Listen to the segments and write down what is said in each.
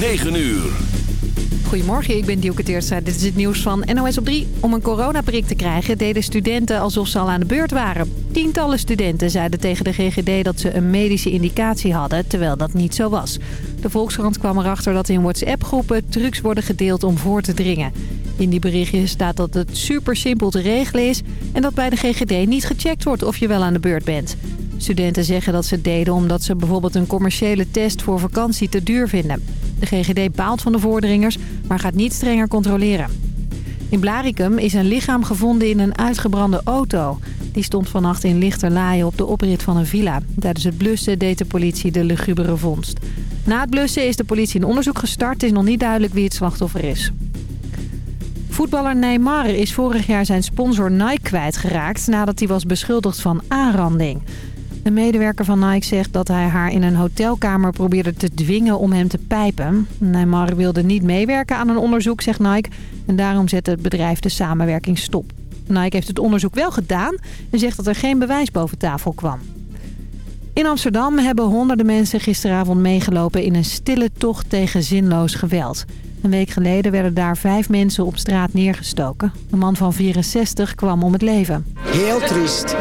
9 uur. Goedemorgen, ik ben Dielke Teerstra. Dit is het nieuws van NOS op 3. Om een coronaprik te krijgen deden studenten alsof ze al aan de beurt waren. Tientallen studenten zeiden tegen de GGD dat ze een medische indicatie hadden, terwijl dat niet zo was. De Volkskrant kwam erachter dat in WhatsApp-groepen trucs worden gedeeld om voor te dringen. In die berichtjes staat dat het super simpel te regelen is... en dat bij de GGD niet gecheckt wordt of je wel aan de beurt bent. Studenten zeggen dat ze het deden omdat ze bijvoorbeeld een commerciële test voor vakantie te duur vinden. De GGD baalt van de voordringers, maar gaat niet strenger controleren. In Blaricum is een lichaam gevonden in een uitgebrande auto. Die stond vannacht in Lichterlaaien op de oprit van een villa. Tijdens het blussen deed de politie de lugubere vondst. Na het blussen is de politie een onderzoek gestart. Het is nog niet duidelijk wie het slachtoffer is. Voetballer Neymar is vorig jaar zijn sponsor Nike kwijtgeraakt... nadat hij was beschuldigd van aanranding. Een medewerker van Nike zegt dat hij haar in een hotelkamer probeerde te dwingen om hem te pijpen. Neymar wilde niet meewerken aan een onderzoek, zegt Nike. En daarom zette het bedrijf de samenwerking stop. Nike heeft het onderzoek wel gedaan en zegt dat er geen bewijs boven tafel kwam. In Amsterdam hebben honderden mensen gisteravond meegelopen in een stille tocht tegen zinloos geweld. Een week geleden werden daar vijf mensen op straat neergestoken. Een man van 64 kwam om het leven. Heel triest.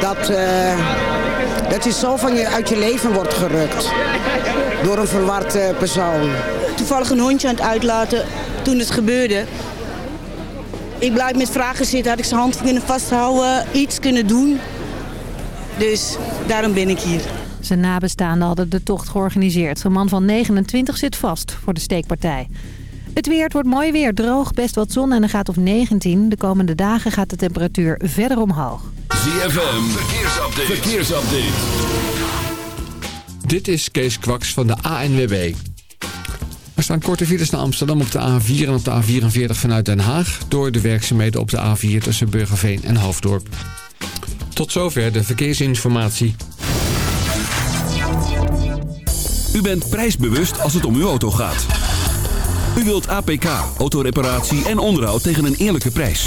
Dat, uh, dat je zo van je, uit je leven wordt gerukt. Door een verward uh, persoon. Toevallig een hondje aan het uitlaten toen het gebeurde. Ik blijf met vragen zitten. Had ik zijn hand kunnen vasthouden, iets kunnen doen. Dus daarom ben ik hier. Zijn nabestaanden hadden de tocht georganiseerd. Een man van 29 zit vast voor de steekpartij. Het weer, het wordt mooi weer, droog, best wat zon en een gaat of 19. De komende dagen gaat de temperatuur verder omhoog. ZFM, verkeersupdate. verkeersupdate. Dit is Kees Kwaks van de ANWB. Er staan korte files naar Amsterdam op de A4 en op de A44 vanuit Den Haag... door de werkzaamheden op de A4 tussen Burgerveen en Hoofddorp. Tot zover de verkeersinformatie. U bent prijsbewust als het om uw auto gaat. U wilt APK, autoreparatie en onderhoud tegen een eerlijke prijs.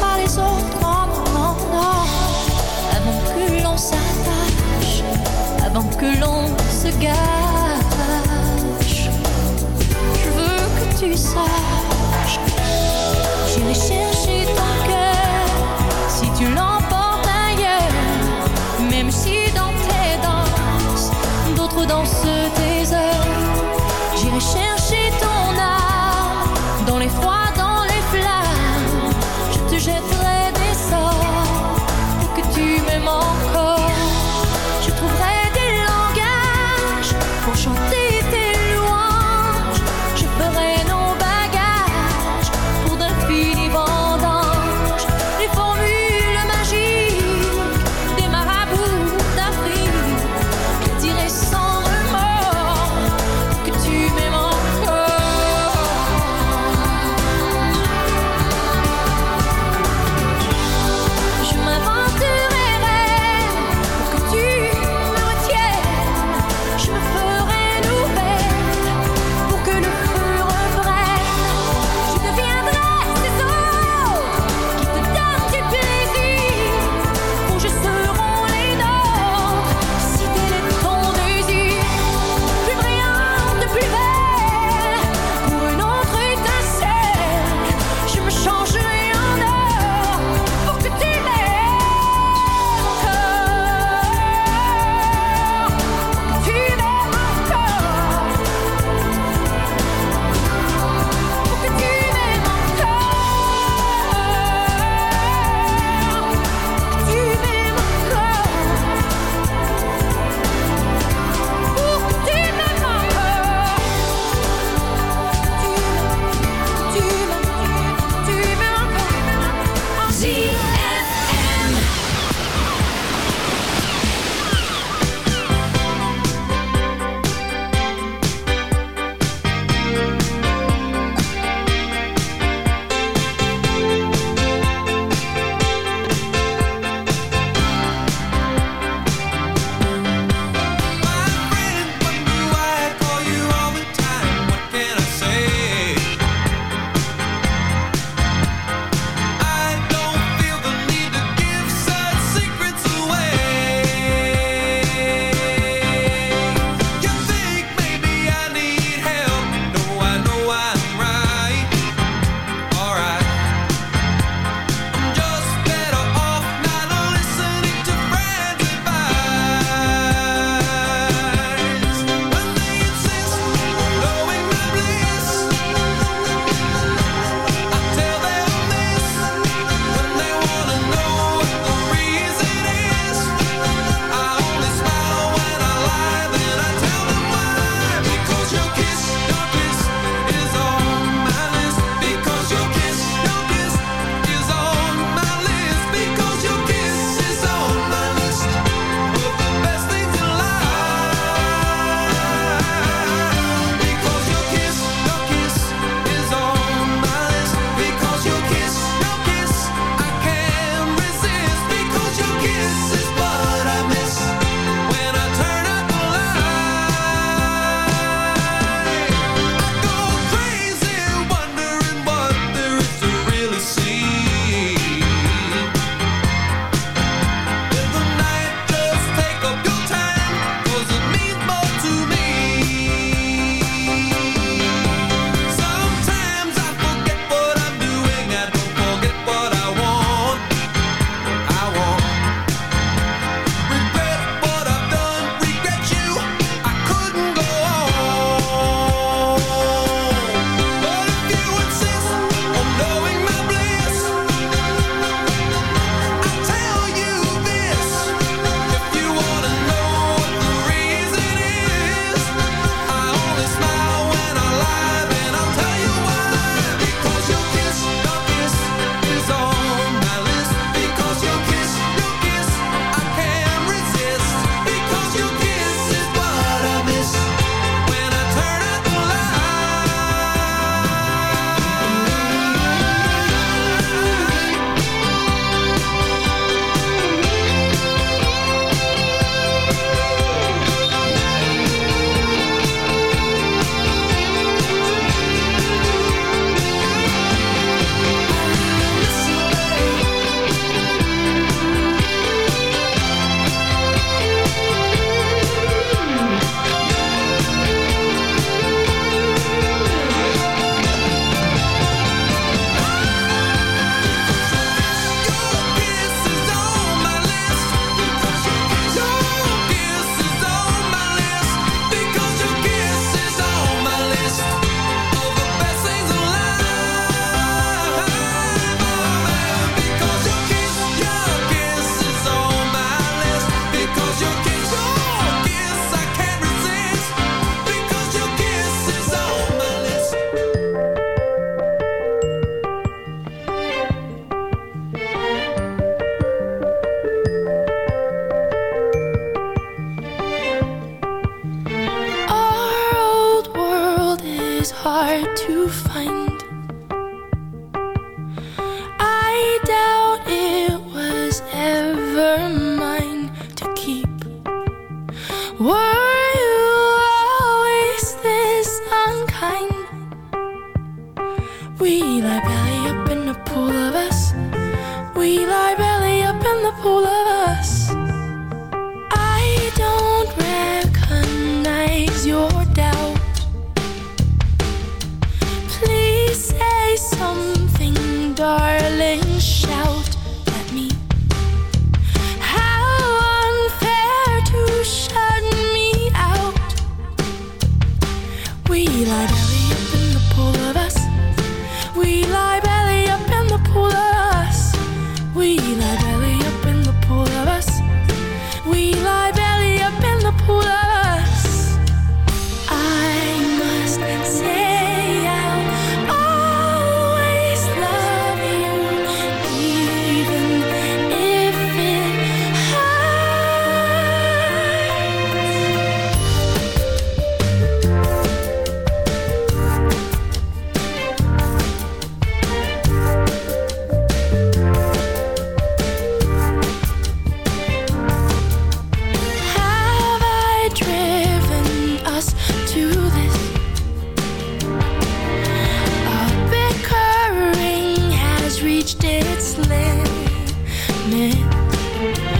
pas les autres, non, non, non. Avant que l'on s'attache, avant que l'on se gâche, je veux que tu saches minute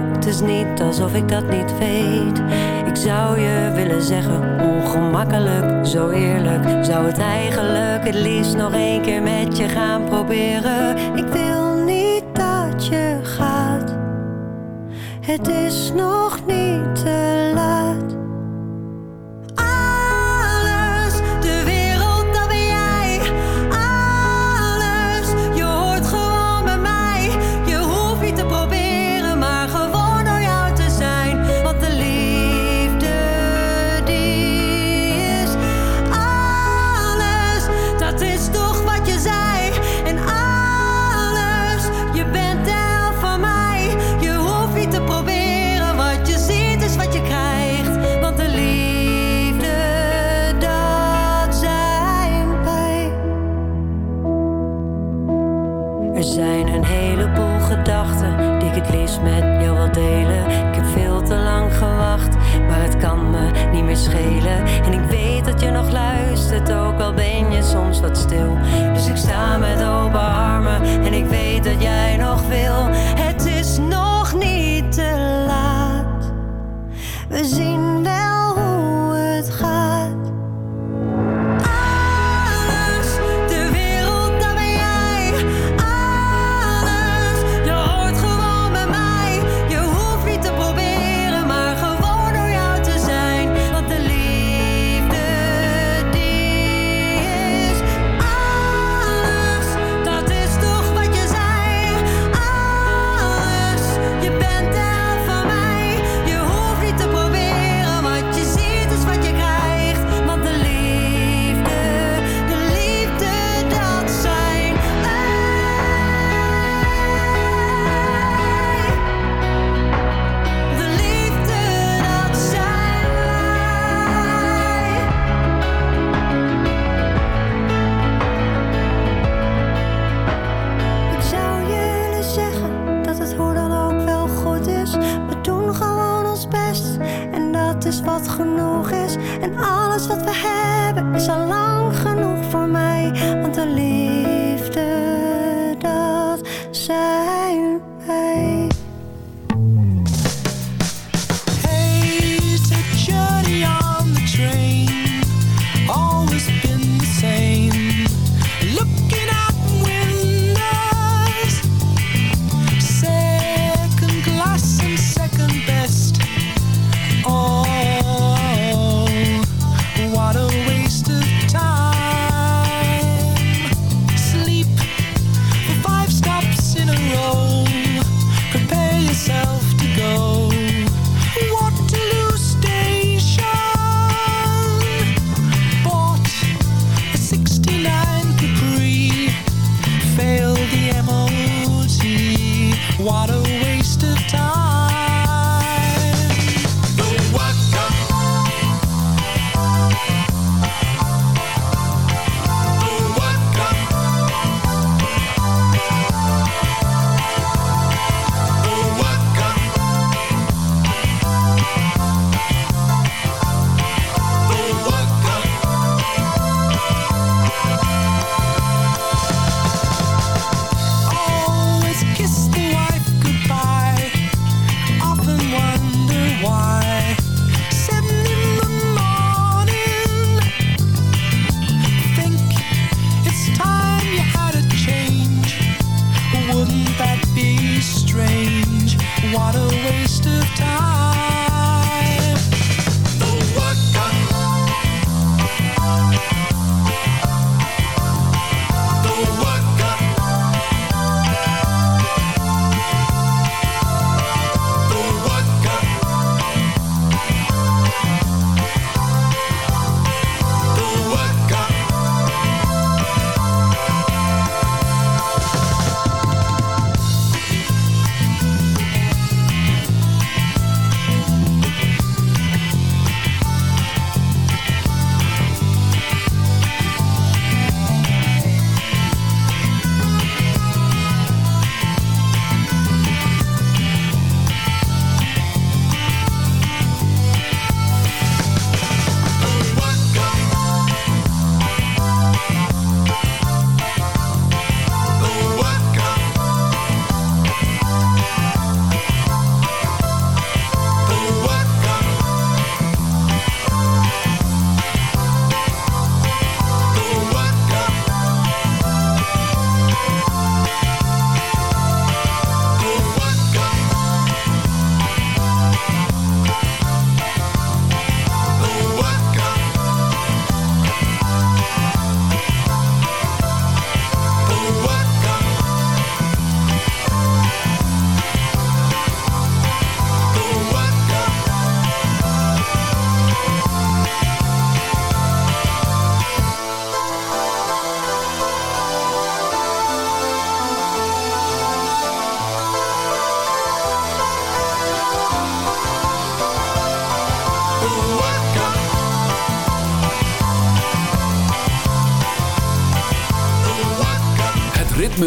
het is niet alsof ik dat niet weet. Ik zou je willen zeggen, ongemakkelijk, zo eerlijk. Zou het eigenlijk het liefst nog een keer met je gaan proberen. Ik wil niet dat je gaat, het is nog niet te laat.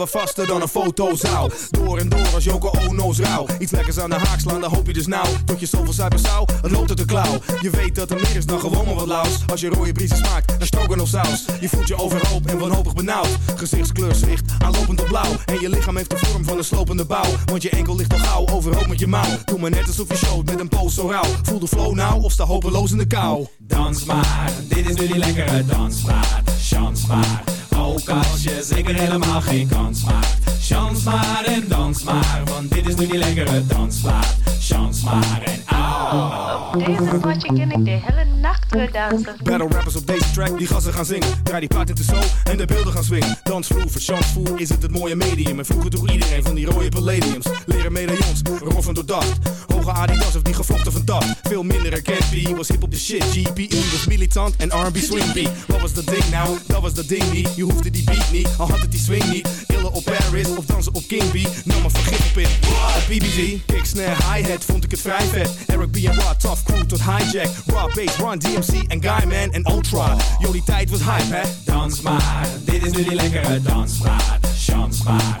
we vaster dan een fotozaal. Door en door als Joko Ono's rauw. Iets lekkers aan de haak slaan, dan hoop je dus nou. Tot je zoveel zuipen zou, het loopt uit de klauw. Je weet dat er meer is dan gewoon maar wat laus. Als je rode briesen smaakt, dan stroken of saus. Je voelt je overhoop en wanhopig benauwd. Gezichtskleur zwicht, aanlopend op blauw. En je lichaam heeft de vorm van een slopende bouw. Want je enkel ligt al gauw, overhoop met je mouw. Doe maar net alsof je showt met een poos zo rauw. Voel de flow nou of sta hopeloos in de kou. Dans maar, dit is nu die lekkere dansmaat. Chans maar, ook als je zeker helemaal geen kans maakt. Chans maar en dans maar, want dit is nu die lekkere dansplaat. Chans maar en au. Op deze potje ken ik de hele nacht weer dansen. Battle rappers op deze track, die gassen gaan zingen. Draai die plaat in de zo en de beelden gaan swingen. Dansvloer, verchansvoer is het het mooie medium. En vroeger toch iedereen van die rode palladiums. Leren medaillons, roffen door dacht. Hoge Adidas of die gevlochten van dat. Veel minder herkend, was hip op de shit. GPE was militant en R&B swing beat. Wat was dat ding nou? Dat was dat ding niet. Je hoefde die beat niet, al had het die swing niet. Illen op Paris of dansen op King B. Nam maar vergif op in. Op BBG, kick, snare, hi-hat vond ik het vrij vet. Eric B en Rod, tough crew tot hijack. Raw bass, Run, DMC en Guyman en Ultra. Die tijd was hype, hè? Dans maar, dit is nu die lekkere dansplaat. Chans maar,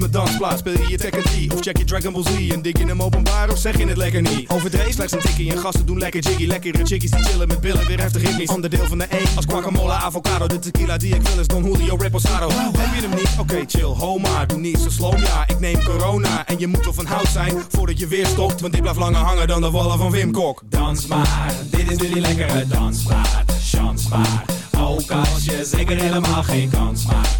Mijn dansplaats. Speel je je Tekken 3 of check je Dragon Ball Z? En dik je hem openbaar of zeg je het lekker niet? Overdreven slechts een tikkie en gasten doen lekker jiggy. Lekkere chickies die chillen met billen, weer heftig ritmisch. Onderdeel van de E als guacamole, avocado. De tequila die ik wil is Don Julio Reposado. Heb je hem niet? Oké, chill, ho maar. Doe niet zo slow, ja. Ik neem corona. En je moet wel van hout zijn voordat je weer stopt. Want dit blijft langer hangen dan de wallen van Wim Kok. Dans maar, dit is nu die lekkere dansplaat. Chans maar, ook als je zeker helemaal geen kans maakt.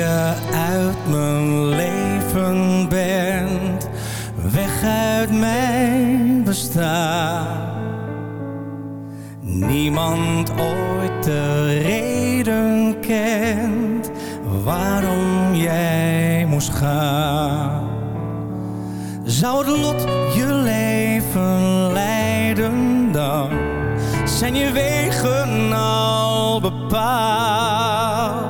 Je mijn leven bent, weg uit mijn bestaan. Niemand ooit de reden kent waarom jij moest gaan. Zou het lot je leven leiden dan? Zijn je wegen al bepaald?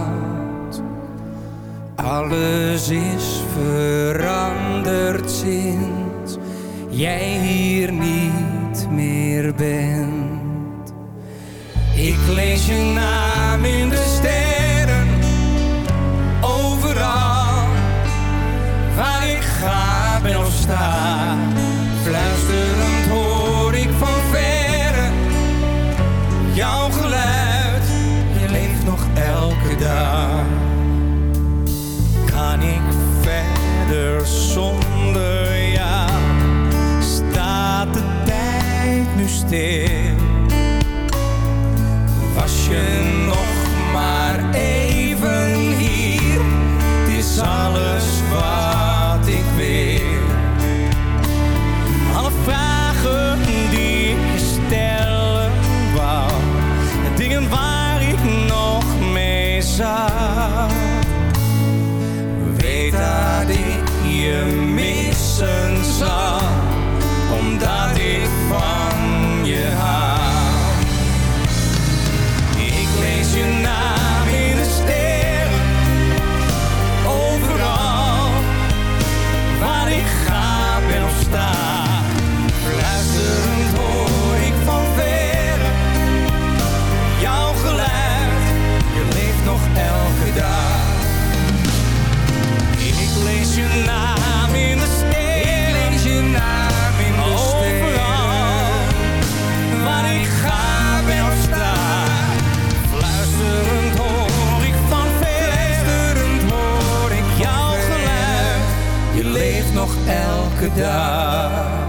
Alles is veranderd sinds jij hier niet meer bent. Ik lees je naam in de sterren, overal waar ik ga ben of sta. Fluisterend zonder jou? Staat de tijd nu stil? Was je никогда.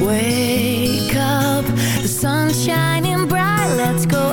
Wake up, the sun's shining bright. Let's go